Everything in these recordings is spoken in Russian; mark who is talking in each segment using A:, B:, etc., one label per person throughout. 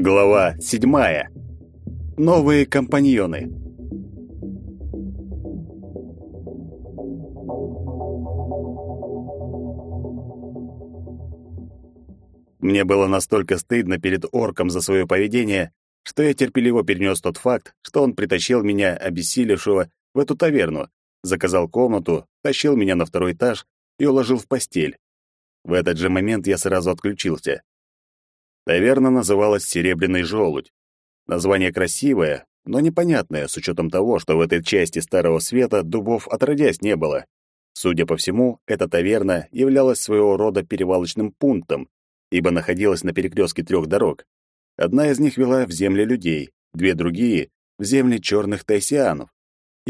A: Глава седьмая. Новые компаньоны. Мне было настолько стыдно перед орком за свое поведение, что я терпеливо перенес тот факт, что он притащил меня, обессилевшего, в эту таверну, заказал комнату, тащил меня на второй этаж и уложил в постель. В этот же момент я сразу отключился. Таверна называлась «Серебряный желудь». Название красивое, но непонятное, с учетом того, что в этой части Старого Света дубов отродясь не было. Судя по всему, эта таверна являлась своего рода перевалочным пунктом, ибо находилась на перекрестке трех дорог. Одна из них вела в земли людей, две другие — в земли черных тайсианов.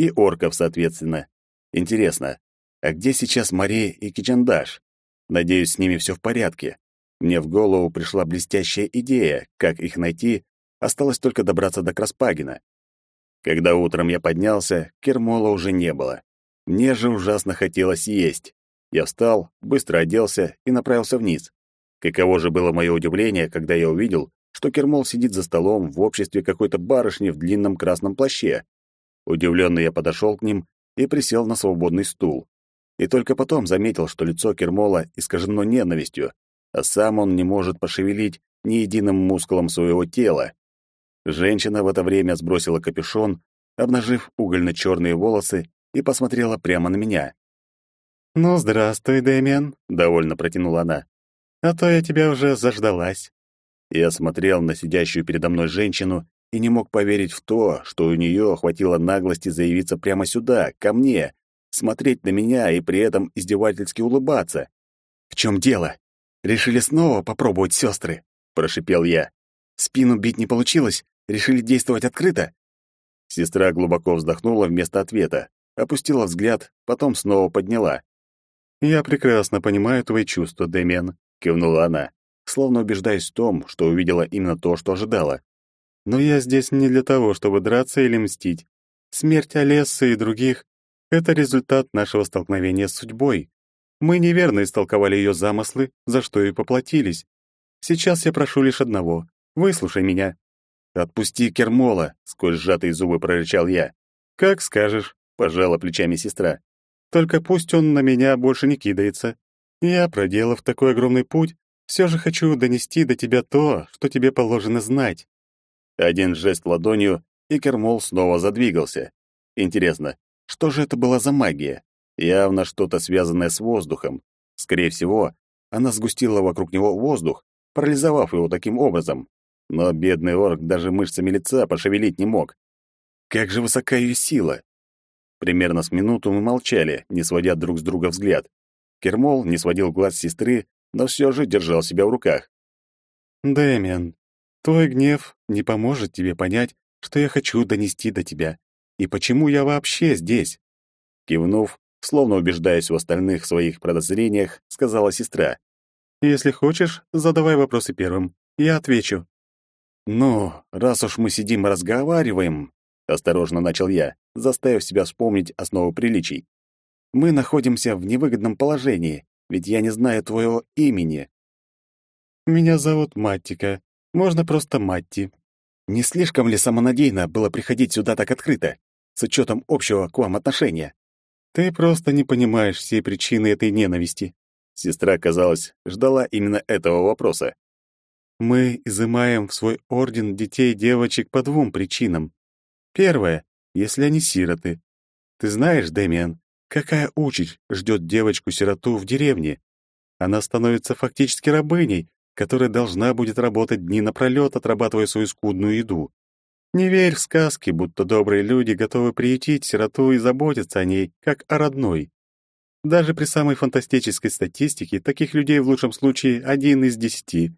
A: И орков, соответственно. Интересно, а где сейчас Мария и Кичандаш? Надеюсь, с ними все в порядке. Мне в голову пришла блестящая идея, как их найти, осталось только добраться до Краспагина. Когда утром я поднялся, Кермола уже не было. Мне же ужасно хотелось есть. Я встал, быстро оделся и направился вниз. Каково же было мое удивление, когда я увидел, что Кермол сидит за столом в обществе какой-то барышни в длинном красном плаще. Удивленный я подошел к ним и присел на свободный стул. И только потом заметил, что лицо Кермола искажено ненавистью, а сам он не может пошевелить ни единым мускулом своего тела. Женщина в это время сбросила капюшон, обнажив угольно-черные волосы, и посмотрела прямо на меня.
B: «Ну, здравствуй, Дэмиан», — довольно протянула она. «А то я тебя уже заждалась».
A: Я смотрел на сидящую передо мной женщину и не мог поверить в то, что у нее хватило наглости заявиться прямо сюда, ко мне, смотреть на меня и при этом издевательски улыбаться. «В чем дело? Решили снова попробовать сестры?» — прошипел я. «Спину бить не получилось? Решили действовать открыто?» Сестра глубоко вздохнула вместо ответа, опустила взгляд, потом снова подняла.
B: «Я прекрасно понимаю твои чувства, Дэмиан», — кивнула она словно убеждаясь в том, что увидела именно то, что ожидала. «Но я здесь не для того, чтобы драться или мстить. Смерть Олессы и других — это результат нашего столкновения с судьбой. Мы неверно истолковали ее замыслы, за что и поплатились. Сейчас я прошу лишь одного — выслушай меня».
A: «Отпусти Кермола!» — сквозь сжатые зубы прорычал я.
B: «Как скажешь», — пожала плечами сестра. «Только пусть он на меня больше не кидается. Я, проделав такой огромный путь, все же хочу донести до тебя то, что тебе положено знать».
A: Один жест ладонью, и Кермол снова задвигался. Интересно, что же это была за магия? Явно что-то связанное с воздухом. Скорее всего, она сгустила вокруг него воздух, парализовав его таким образом. Но бедный орк даже мышцами лица пошевелить не мог. Как же высока ее сила! Примерно с минуту мы молчали, не сводя друг с друга взгляд. Кермол не сводил глаз сестры, но все же держал себя в руках.
B: «Дэмиан, твой гнев не поможет тебе понять, что я хочу донести до тебя, и почему я вообще здесь».
A: Кивнув, словно убеждаясь в остальных своих подозрениях, сказала сестра.
B: «Если хочешь, задавай вопросы первым, я отвечу».
A: «Ну, раз уж мы сидим и разговариваем», — осторожно начал я, заставив себя вспомнить основу приличий. «Мы находимся в невыгодном положении, ведь я не знаю твоего имени».
B: «Меня зовут Маттика. Можно просто Матти».
A: «Не слишком ли самонадеянно было приходить сюда так открыто, с учетом общего к вам отношения?»
B: «Ты просто не понимаешь всей причины этой ненависти».
A: Сестра, казалось, ждала именно этого вопроса.
B: «Мы изымаем в свой орден детей и девочек по двум причинам. Первое, если они сироты. Ты знаешь, Дэмиан, Какая участь ждет девочку-сироту в деревне? Она становится фактически рабыней, которая должна будет работать дни напролёт, отрабатывая свою скудную еду. Не верь в сказки, будто добрые люди готовы приютить сироту и заботиться о ней, как о родной. Даже при самой фантастической статистике таких людей в лучшем случае один из десяти.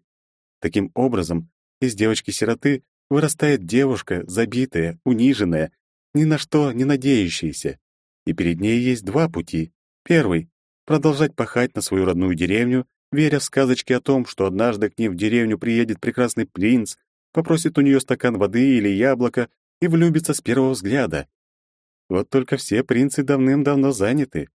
B: Таким образом, из девочки-сироты вырастает девушка, забитая, униженная, ни на что не надеющаяся и перед ней есть два пути. Первый — продолжать пахать на свою родную деревню, веря в сказочки о том, что однажды к ним в деревню приедет прекрасный принц, попросит у нее стакан воды или яблоко и влюбится с первого взгляда. Вот только все принцы давным-давно заняты.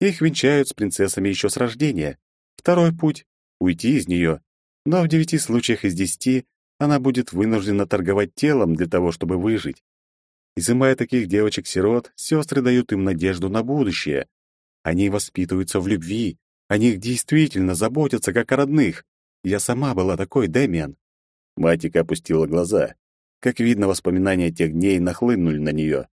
B: Их венчают с принцессами еще с рождения. Второй путь — уйти из нее. Но в девяти случаях из десяти она будет вынуждена торговать телом для того, чтобы выжить. Изымая таких девочек-сирот, сестры дают им надежду на будущее. Они воспитываются в любви, о них действительно заботятся, как о родных. Я сама была такой, Дэмиан.
A: Матика опустила глаза. Как видно, воспоминания тех дней нахлынули на нее.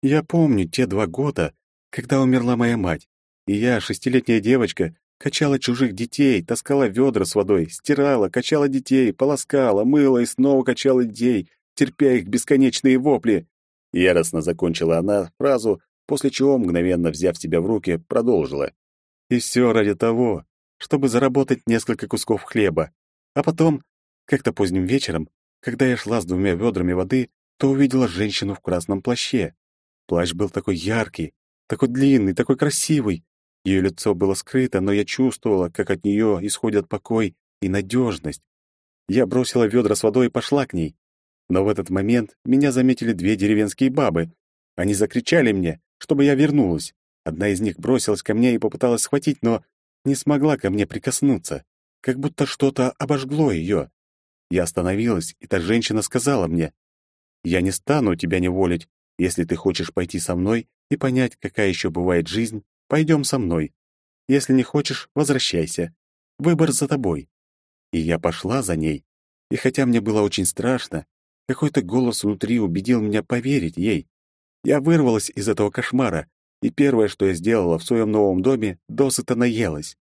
B: Я помню те два года, когда умерла моя мать, и я, шестилетняя девочка, Качала чужих детей, таскала ведра с водой, стирала, качала детей, полоскала, мыла и снова качала детей, терпя их бесконечные вопли.
A: Яростно закончила она фразу, после чего, мгновенно взяв себя в руки, продолжила.
B: И все ради того, чтобы заработать несколько кусков хлеба. А потом, как-то поздним вечером, когда я шла с двумя ведрами воды, то увидела женщину в красном плаще. Плащ был такой яркий, такой длинный, такой красивый, ее лицо было скрыто, но я чувствовала, как от нее исходят покой и надежность. Я бросила ведра с водой и пошла к ней. Но в этот момент меня заметили две деревенские бабы. Они закричали мне, чтобы я вернулась. Одна из них бросилась ко мне и попыталась схватить, но не смогла ко мне прикоснуться, как будто что-то обожгло ее. Я остановилась, и та женщина сказала мне, «Я не стану тебя неволить, если ты хочешь пойти со мной и понять, какая еще бывает жизнь, Пойдем со мной. Если не хочешь, возвращайся. Выбор за тобой. И я пошла за ней. И хотя мне было очень страшно, какой-то голос внутри убедил меня поверить ей. Я вырвалась из этого кошмара, и первое, что я сделала в своем новом доме, досыта наелась.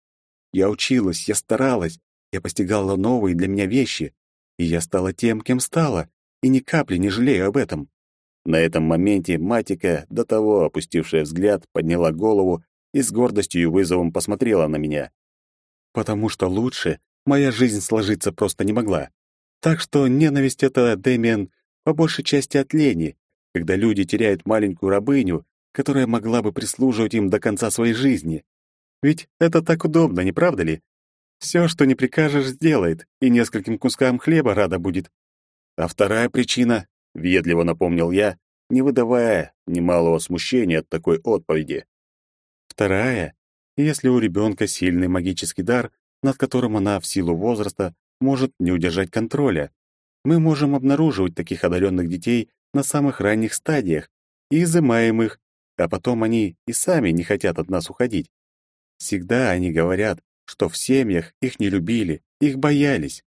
B: Я училась, я старалась, я постигала новые для меня вещи, и я стала тем, кем стала, и ни капли не жалею об этом.
A: На этом моменте Матика, до того опустившая взгляд, подняла голову и с гордостью и вызовом посмотрела на меня.
B: «Потому что лучше моя жизнь сложиться просто не могла. Так что ненависть — это, Дэмиан, по большей части от лени, когда люди теряют маленькую рабыню, которая могла бы прислуживать им до конца своей жизни. Ведь это так удобно, не правда ли? Все, что не прикажешь, сделает, и нескольким кускам хлеба рада будет.
A: А вторая причина, — ведливо напомнил я, не выдавая немалого смущения от такой отповеди.
B: Вторая, если у ребенка сильный магический дар, над которым она в силу возраста может не удержать контроля. Мы можем обнаруживать таких одаренных детей на самых ранних стадиях и изымаем их, а потом они и сами не хотят от нас уходить. Всегда они говорят, что в семьях их не любили, их боялись.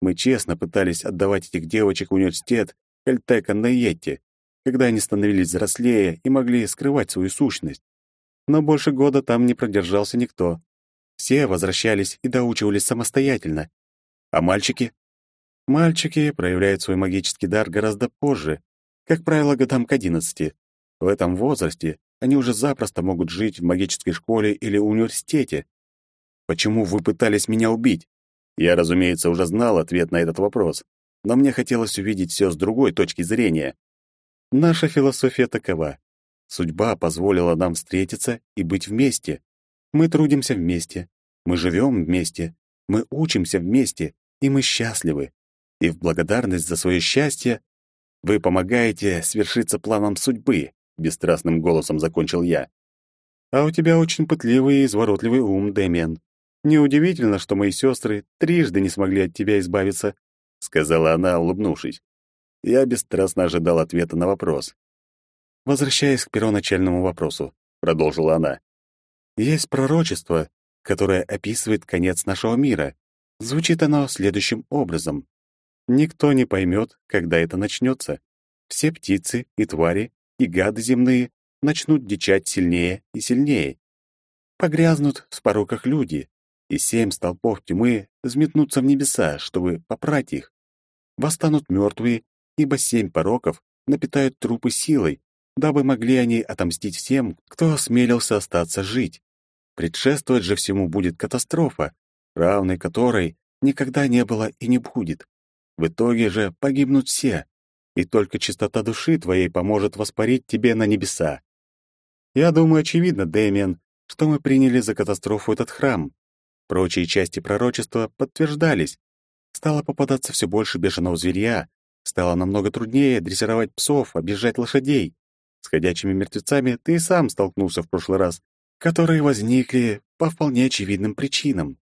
B: Мы честно пытались отдавать этих девочек в университет Кальтека на Йетте, когда они становились взрослее и могли скрывать свою сущность но больше года там не продержался никто. Все возвращались и доучивались самостоятельно. А мальчики? Мальчики проявляют свой магический дар гораздо позже, как правило, годам к одиннадцати. В этом возрасте они уже запросто могут жить в магической школе или университете. Почему вы пытались меня убить? Я, разумеется, уже знал ответ на этот вопрос, но мне хотелось увидеть все с другой точки зрения. Наша философия такова. Судьба позволила нам встретиться и быть вместе. Мы трудимся вместе, мы живем вместе, мы учимся вместе, и мы счастливы. И в благодарность за свое счастье вы помогаете свершиться планом судьбы, бесстрастным голосом закончил я. А у тебя очень пытливый и изворотливый ум, Дэмиан. Неудивительно, что мои сестры трижды не смогли от тебя избавиться, сказала она, улыбнувшись. Я бесстрастно ожидал ответа на вопрос. Возвращаясь к первоначальному вопросу, продолжила она. Есть пророчество, которое описывает конец нашего мира. Звучит оно следующим образом. Никто не поймет, когда это начнется. Все птицы и твари, и гады земные начнут дичать сильнее и сильнее. Погрязнут в пороках люди, и семь столпов тьмы взметнутся в небеса, чтобы попрать их. Восстанут мертвые, ибо семь пороков напитают трупы силой, дабы могли они отомстить всем, кто осмелился остаться жить. Предшествовать же всему будет катастрофа, равной которой никогда не было и не будет. В итоге же погибнут все, и только чистота души твоей поможет воспарить тебе на небеса. Я думаю, очевидно, Дэмиан, что мы приняли за катастрофу этот храм. Прочие части пророчества подтверждались. Стало попадаться все больше бешеного зверя, стало намного труднее дрессировать псов, объезжать лошадей. С ходячими мертвецами ты и сам столкнулся в прошлый раз, которые возникли по вполне очевидным причинам.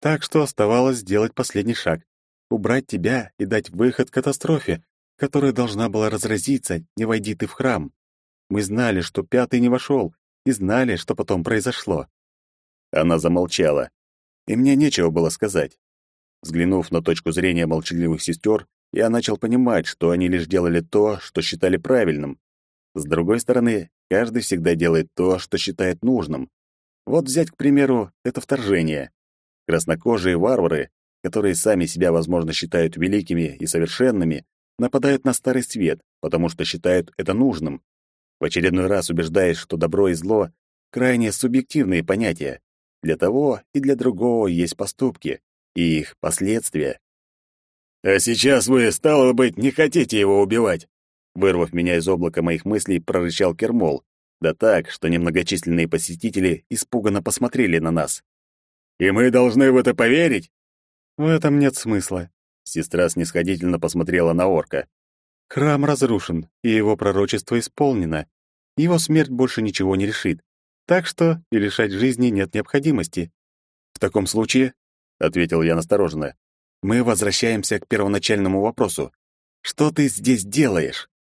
B: Так что оставалось сделать последний шаг — убрать тебя и дать выход катастрофе, которая должна была разразиться, не войди ты в храм. Мы знали, что пятый не вошел, и знали, что потом произошло.
A: Она замолчала, и мне нечего было сказать. Взглянув на точку зрения молчаливых сестер, я начал понимать, что они лишь делали то, что считали правильным. С другой стороны, каждый всегда делает то, что считает нужным. Вот взять, к примеру, это вторжение. Краснокожие варвары, которые сами себя, возможно, считают великими и совершенными, нападают на Старый Свет, потому что считают это нужным. В очередной раз убеждаясь, что добро и зло — крайне субъективные понятия. Для того и для другого есть поступки и их последствия. «А сейчас вы, стало быть, не хотите его убивать!» Вырвав меня из облака моих мыслей, прорычал Кермол, да так, что немногочисленные посетители испуганно посмотрели на нас. «И мы должны в это поверить?»
B: «В этом нет смысла», —
A: сестра снисходительно посмотрела на орка.
B: «Храм разрушен, и его пророчество исполнено. Его смерть больше ничего не решит. Так что и лишать жизни нет необходимости. В таком случае, — ответил я настороженно, — мы возвращаемся к первоначальному вопросу. Что ты здесь делаешь?